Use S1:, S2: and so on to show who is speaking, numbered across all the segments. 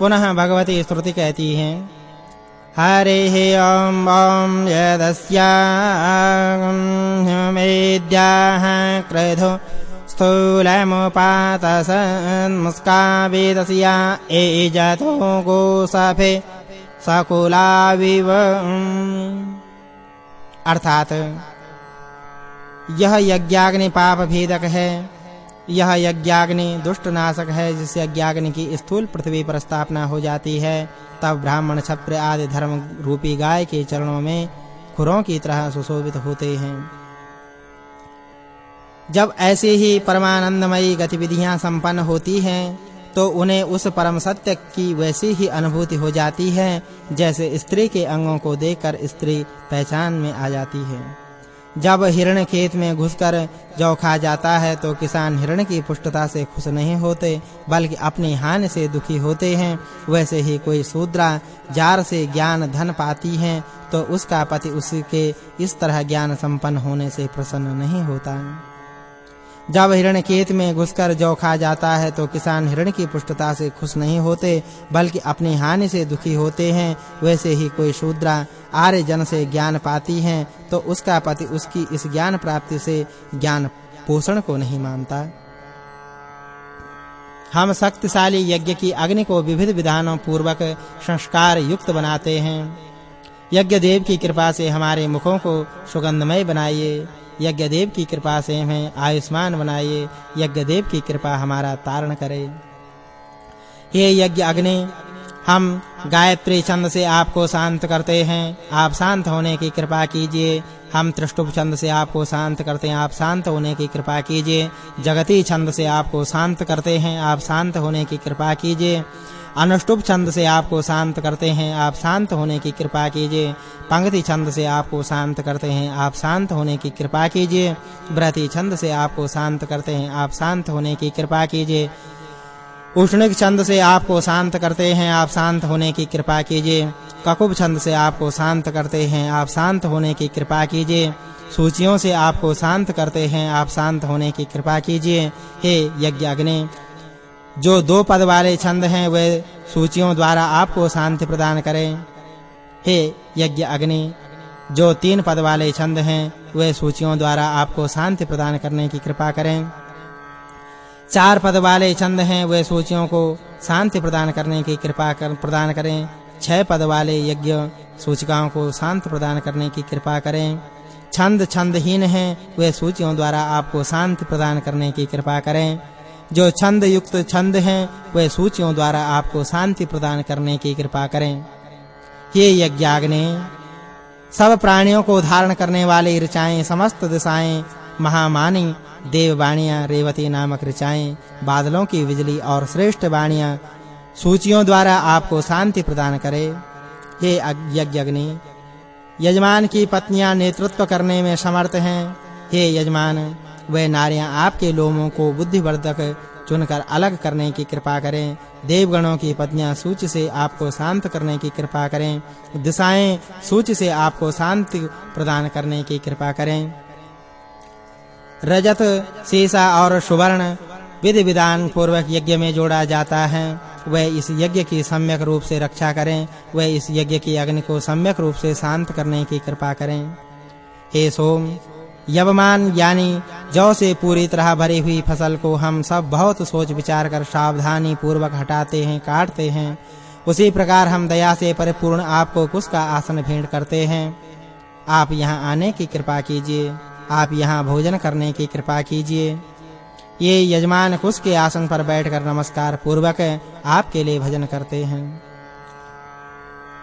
S1: पुनः भगवती श्रुति कहती है। हरिः ॐ ॐ यदस्यामेद्याः क्रोधो स्थूलमुपातसन्मुस्कावेदस्या एजतो गोसफे सकुलाविव अर्थात, यह यज्ञाग्नि पाप भेदक है। यह यज्ञाग्नि दुष्ट नाशक है, जिससे यज्ञाग्नि की स्थूल पृथ्वी पर स्थापना हो जाती है। तब ब्राह्मण क्षत्रिय आदि धर्म रूपी गाय के चरणों में खुरों की तरह सुशोभित होते हैं। जब ऐसे ही परमानंदमयी गतिविधियाँ संपन्न होती हैं तो उन्हें उस परम सत्य की वैसी ही अनुभूति हो जाती है, जैसे स्त्री के अंगों को देखकर स्त्री पहचान में आ जाती है। जब हिरण खेत में घुसकर जौ खा जाता है तो किसान हिरण की पुष्टता से खुश नहीं होते, बल्कि अपनी हानि से दुखी होते हैं। वैसे ही कोई शूद्रा जार से ज्ञान धन पाती है तो उसका पति उसके इस तरह ज्ञान संपन्न होने से प्रसन्न नहीं होता। जब हिरण खेत में घुसकर जौ खा जाता है तो किसान हिरण की पुष्टता से खुश नहीं होते, बल्कि अपनी हानि से दुखी होते हैं। वैसे ही कोई शूद्रा आर्य जन से ज्ञान पाती है तो उसका पति उसकी इस ज्ञान प्राप्ति से ज्ञान पोषण को नहीं मानता। हम शक्तिशाली यज्ञ की अग्नि को विविध विधानों पूर्वक संस्कार युक्त बनाते हैं। यज्ञ देव की कृपा से हमारे मुखों को सुगंधमय बनाइए। यज्ञ देव की कृपा से हमें आयुष्मान बनाइए यज्ञ देव की कृपा हमारा तारण करे। हे यज्ञ अग्नि, हम गायत्री छंद से आपको शांत करते हैं। आप शांत होने की कृपा कीजिए। हम त्रिष्टुप छंद से आपको शांत करते हैं। आप शांत होने की कृपा कीजिए। जगती छंद से आपको शांत करते हैं। आप शांत होने की कृपा कीजिए। अनुष्टुप छंद से आपको शांत करते हैं। आप शांत होने की कृपा कीजिए। पंक्ति छंद से आपको शांत करते हैं। आप शांत होने की कृपा कीजिए। व्रति छंद से आपको शांत करते हैं। आप शांत होने की कृपा कीजिए। उष्णिक छंद से आपको शांत करते हैं। आप शांत होने की कृपा कीजिए। ककुब छंद से आपको शांत करते हैं। आप शांत होने की कृपा कीजिए। सूचियों से आपको शांत करते हैं। आप शांत होने की कृपा कीजिए। हे यज्ञ अग्नि जो दो पद वाले छंद हैं, वे सूचियों द्वारा आपको शांति प्रदान करें। हे यज्ञ अग्नि, जो तीन पद वाले छंद हैं, वे सूचियों द्वारा आपको शांति प्रदान करने की कृपा करें। चार पद वाले छंद हैं, वे सूचियों को शांति प्रदान करने की कृपा कर, प्रदान करें। छह पद वाले यज्ञ, सूचिकाओं को शांति प्रदान करने की कृपा करें। छंद छंदहीन हैं, वे सूचियों द्वारा आपको शांति प्रदान करने की कृपा करें। जो छंद युक्त छंद हैं वे सूचियों द्वारा आपको शांति प्रदान करने की कृपा करें। ये यज्ञाग्नि, सब प्राणियों को धारण करने वाले ऋचाएँ, समस्त दिशाएँ, महामानी देववाणियाँ रेवती नामक ऋचाएँ, बादलों की बिजली और श्रेष्ठ वाणियाँ सूचियों द्वारा आपको शांति प्रदान करे। हे यज्ञ अग्नि यजमान की पत्नियाँ नेतृत्व करने में समर्थ हैं। हे यजमान वे नारियाँ आपके लोमों को बुद्धिवर्धक चुनकर अलग करने की कृपा करें। देवगणों की पत्नियाँ सूच से आपको शांत करने की कृपा करें। दिशाएँ सूच से आपको शांति प्रदान करने की कृपा करें। रजत सीसा और सुवर्ण विधि विधान पूर्वक यज्ञ में जोड़ा जाता है। वह इस यज्ञ की सम्यक रूप से रक्षा करें। वह इस यज्ञ की अग्नि को सम्यक रूप से शांत करने की कृपा करें। हे सोम यवमान यानी जौ से पूरी तरह भरी हुई फ़सल को हम सब बहुत सोच विचार कर सावधानी पूर्वक हटाते हैं, काटते हैं। उसी प्रकार हम दया से परिपूर्ण आपको कुश का आसन भेंट करते हैं। आप यहाँ आने की कृपा कीजिए। आप यहाँ भोजन करने की कृपा कीजिए। ये यजमान कुश के आसन पर बैठकर नमस्कार पूर्वक आपके लिए भजन करते हैं।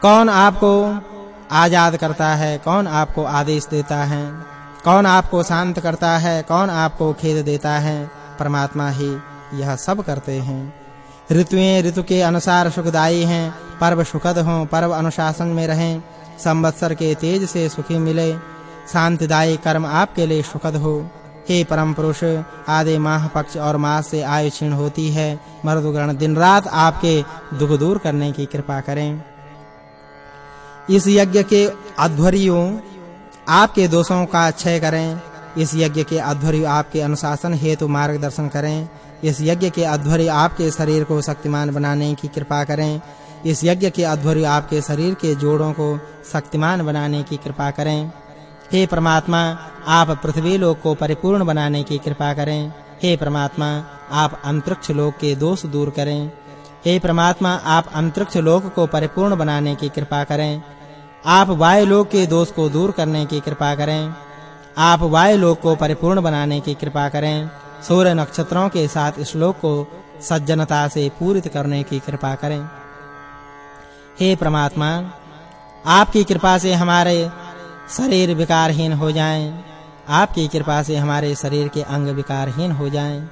S1: कौन आपको आज़ाद करता है? कौन आपको आदेश देता है? कौन आपको शांत करता है, कौन आपको खेद देता है? परमात्मा ही यह सब करते हैं। ऋतुएँ ऋतु के अनुसार सुखदाई हैं, पर्व सुखद हों, पर्व अनुशासन में रहें, संवत्सर के तेज से सुखी मिले, शांतिदायी कर्म आपके लिए सुखद हो। हे परम पुरुष, आदि माह पक्ष और मास से आयु क्षीण होती है मर्दगण दिन रात आपके दुख दूर करने की कृपा करें। इस यज्ञ के अध्वर्यों आपके दोषों का क्षय करें। इस यज्ञ के अध्वर्य आपके अनुशासन हेतु मार्गदर्शन करें। इस यज्ञ के अध्वर्य आपके शरीर को शक्तिमान बनाने की कृपा करें। इस यज्ञ के अध्वर्य आपके शरीर के जोड़ों को शक्तिमान बनाने की कृपा करें। हे परमात्मा, आप पृथ्वी लोक को परिपूर्ण बनाने की कृपा करें। हे परमात्मा, आप अंतरिक्ष लोक के दोष दूर करें। हे परमात्मा, आप अंतरिक्ष लोक को परिपूर्ण बनाने की कृपा करें। आप वायु लोक के दोष को दूर करने की कृपा करें। आप वायु लोक को परिपूर्ण बनाने की कृपा करें। सूर्य नक्षत्रों के साथ इस लोक को सज्जनता से पूरित करने की कृपा करें। हे परमात्मा, आपकी कृपा से हमारे शरीर विकारहीन हो जाएँ। आपकी कृपा से हमारे शरीर के अंग विकारहीन हो जाएँ।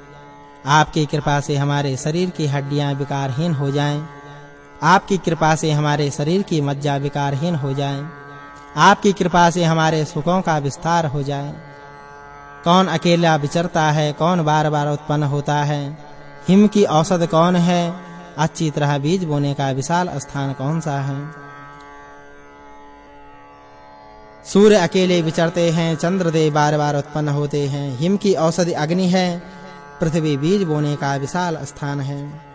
S1: आपकी कृपा से हमारे शरीर की हड्डियाँ विकारहीन हो जाएँ। आपकी कृपा से हमारे शरीर की मज्जा विकारहीन हो जाए। आपकी कृपा से हमारे सुखों का विस्तार हो जाए। कौन अकेला विचरता है, कौन बार-बार उत्पन्न होता है? हिम की औसत कौन है? अच्छी तरह बीज बोने का विशाल स्थान कौन सा है? सूर्य अकेले विचरते हैं, चंद्रदेव बार-बार उत्पन्न होते हैं। हिम की औषधि अग्नि है, पृथ्वी बीज बोने का विशाल स्थान है।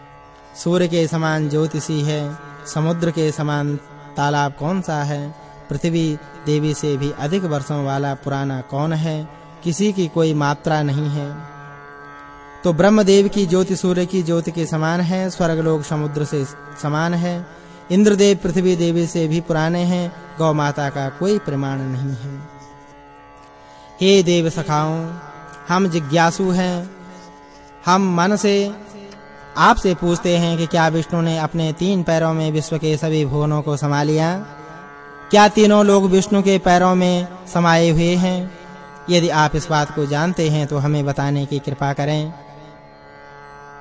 S1: सूर्य के समान ज्योतिषी है, समुद्र के समान तालाब कौन सा है? पृथ्वी देवी से भी अधिक वर्षों वाला पुराना कौन है? किसी की कोई मात्रा नहीं है। तो ब्रह्मदेव की ज्योति सूर्य की ज्योति के समान है स्वर्ग स्वर्गलोक समुद्र से समान है। इंद्रदेव पृथ्वी देवी से भी पुराने हैं गौ माता का कोई प्रमाण नहीं है। हे देव सखाओं, हम जिज्ञासु हैं, हम मन से आपसे पूछते हैं कि क्या विष्णु ने अपने तीन पैरों में विश्व के सभी भुवनों को समा लिया? क्या तीनों लोग विष्णु के पैरों में समाये हुए हैं? यदि आप इस बात को जानते हैं तो हमें बताने की कृपा करें।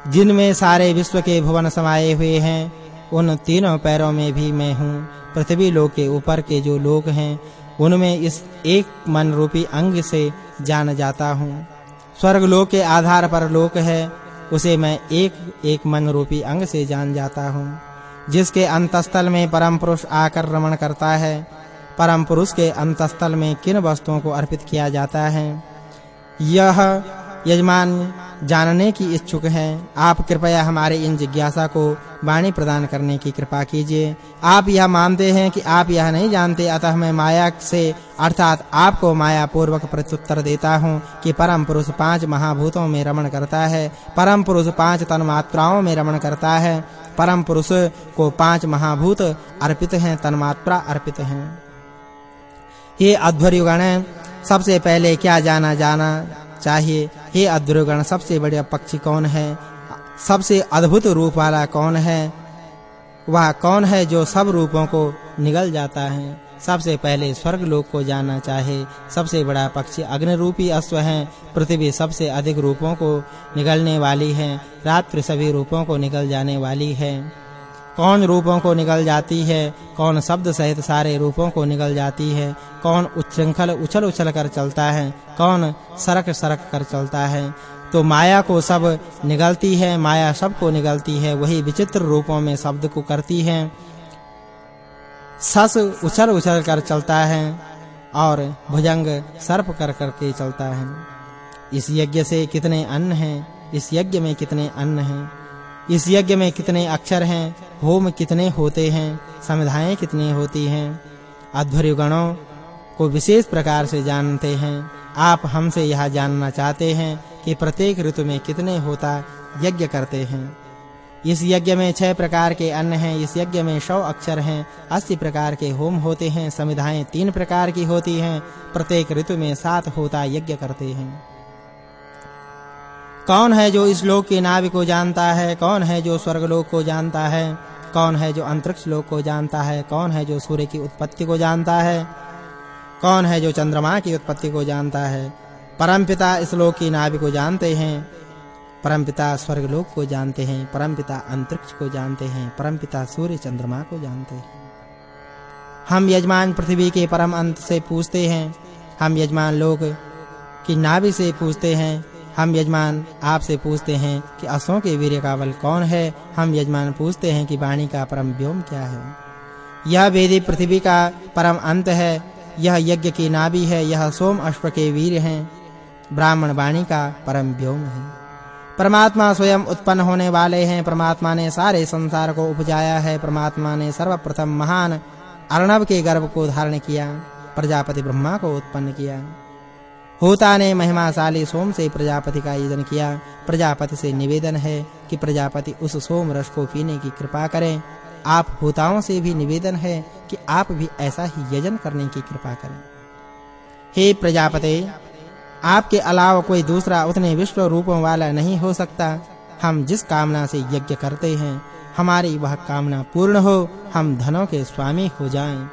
S1: जिनमें सारे विश्व के भुवन समाये हुए हैं, उन तीनों पैरों में भी मैं हूँ। पृथ्वी लोक के ऊपर के जो लोग हैं, उनमें इस एक मन रूपी अंग से जान जाता हूँ। स्वर्ग लोक के आधार पर लोक है उसे मैं एक एक मन रूपी अंग से जान जाता हूँ, जिसके अंतस्थल में परम पुरुष आकर रमण करता है। परम पुरुष के अंतस्थल में किन वस्तुओं को अर्पित किया जाता है? यह यजमान जानने की इच्छुक हैं। आप कृपया हमारे इन जिज्ञासा को वाणी प्रदान करने की कृपा कीजिए। आप यह मानते हैं कि आप यह नहीं जानते, अतः मैं माया से, अर्थात आपको माया पूर्वक प्रत्युत्तर देता हूँ कि परम पुरुष पाँच महाभूतों में रमण करता है, परम पुरुष पाँच तन्मात्राओं में रमण करता है, परम पुरुष को पाँच महाभूत अर्पित हैं, तन्मात्रा अर्पित हैं। ये अध्वर्युगण, सबसे पहले क्या जाना जाना चाहिए? हे अद्रुगण सबसे बड़ा पक्षी कौन है? सबसे अद्भुत रूप वाला कौन है? वह कौन है जो सब रूपों को निगल जाता है? सबसे पहले स्वर्ग लोक को जाना चाहे। सबसे बड़ा पक्षी अग्नि रूपी अश्व है। पृथ्वी सबसे अधिक रूपों को निगलने वाली है। रात्रि सभी रूपों को निगल जाने वाली है। कौन रूपों को निगल जाती है? कौन शब्द सहित सारे रूपों को निगल जाती है? कौन उच्छृंखल उछल-उछल कर चलता है? कौन सरक-सरक कर चलता है? तो माया को सब निगलती है, माया सबको निगलती है, वही विचित्र रूपों में शब्द को करती है। सस उछल-उछल कर चलता है और भुजंग सर्प कर करके चलता है। इस यज्ञ से कितने अन्न हैं, इस यज्ञ में कितने अन्न हैं, इस यज्ञ में कितने अक्षर हैं, होम कितने होते हैं समिधाएँ कितनी होती हैं। अध्वर्य गणों को विशेष प्रकार से जानते हैं, आप हमसे यह जानना चाहते हैं कि प्रत्येक ऋतु में कितने होता यज्ञ करते हैं। इस यज्ञ में छह प्रकार के अन्न हैं, इस यज्ञ में सौ अक्षर हैं, अस्सी प्रकार के होम होते हैं, समिधाएँ तीन प्रकार की होती हैं, प्रत्येक ऋतु में सात होता यज्ञ करते हैं। कौन है जो इस लोक की नाभि को जानता है? कौन है जो स्वर्ग लोक को जानता है? कौन है जो अंतरिक्ष लोक को जानता है? कौन है जो सूर्य की उत्पत्ति को जानता है? कौन है जो चंद्रमा की उत्पत्ति को जानता है? परमपिता इस लोक की नाभि को जानते हैं। परमपिता स्वर्ग लोक को जानते हैं। परमपिता अंतरिक्ष को जानते हैं। परमपिता सूर्य चंद्रमा को जानते हैं। हम यजमान पृथ्वी के परम अंत से पूछते हैं। हम यजमान लोक की नाभि से पूछते हैं। हम यजमान आपसे पूछते हैं कि असों के वीर्य का बल कौन है? हम यजमान पूछते हैं कि वाणी का परम व्योम क्या है? यह वेदी पृथ्वी का परम अंत है। यह यज्ञ की नाभि है। यह सोम अश्व के वीर हैं। ब्राह्मण वाणी का परम व्योम है। परमात्मा स्वयं उत्पन्न होने वाले हैं। परमात्मा ने सारे संसार को उपजाया है। परमात्मा ने सर्वप्रथम महान अर्णव के गर्भ को धारण किया। प्रजापति ब्रह्मा को उत्पन्न किया। होता ने महिमाशाली सोम से प्रजापति का यजन किया। प्रजापति से निवेदन है कि प्रजापति उस सोम रस को पीने की कृपा करें। आप होताओं से भी निवेदन है कि आप भी ऐसा ही यजन करने की कृपा करें। हे प्रजापति आपके अलावा कोई दूसरा उतने विश्व रूपों वाला नहीं हो सकता। हम जिस कामना से यज्ञ करते हैं, हमारी वह कामना पूर्ण हो, हम धनों के स्वामी हो जाएँ।